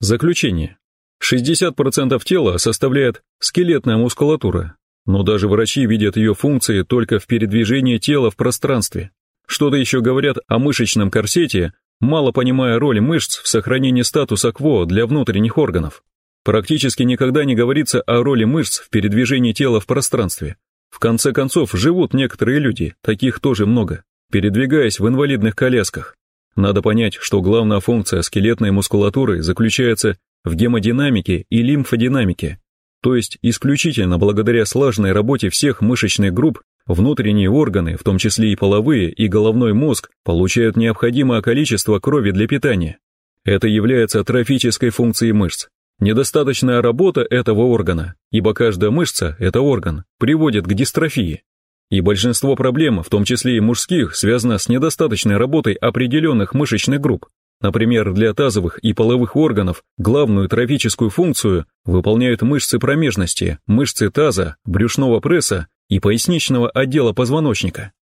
Заключение. 60% тела составляет скелетная мускулатура, но даже врачи видят ее функции только в передвижении тела в пространстве. Что-то еще говорят о мышечном корсете, мало понимая роль мышц в сохранении статуса кво для внутренних органов. Практически никогда не говорится о роли мышц в передвижении тела в пространстве. В конце концов, живут некоторые люди, таких тоже много, передвигаясь в инвалидных колясках. Надо понять, что главная функция скелетной мускулатуры заключается в гемодинамике и лимфодинамике, то есть исключительно благодаря слаженной работе всех мышечных групп внутренние органы, в том числе и половые, и головной мозг, получают необходимое количество крови для питания. Это является трофической функцией мышц. Недостаточная работа этого органа, ибо каждая мышца – это орган, приводит к дистрофии. И большинство проблем, в том числе и мужских, связано с недостаточной работой определенных мышечных групп. Например, для тазовых и половых органов главную трофическую функцию выполняют мышцы промежности, мышцы таза, брюшного пресса и поясничного отдела позвоночника.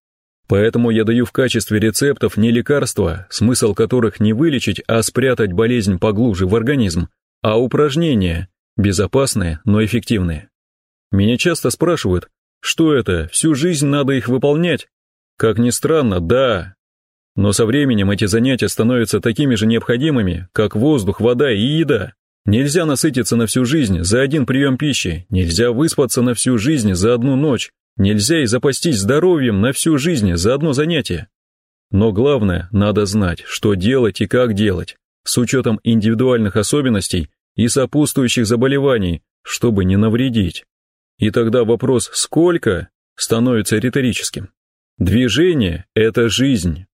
Поэтому я даю в качестве рецептов не лекарства, смысл которых не вылечить, а спрятать болезнь поглубже в организм, а упражнения, безопасные, но эффективные. Меня часто спрашивают, что это, всю жизнь надо их выполнять? Как ни странно, да. Но со временем эти занятия становятся такими же необходимыми, как воздух, вода и еда. Нельзя насытиться на всю жизнь за один прием пищи, нельзя выспаться на всю жизнь за одну ночь, нельзя и запастись здоровьем на всю жизнь за одно занятие. Но главное, надо знать, что делать и как делать, с учетом индивидуальных особенностей и сопутствующих заболеваний, чтобы не навредить. И тогда вопрос «сколько?» становится риторическим. Движение – это жизнь.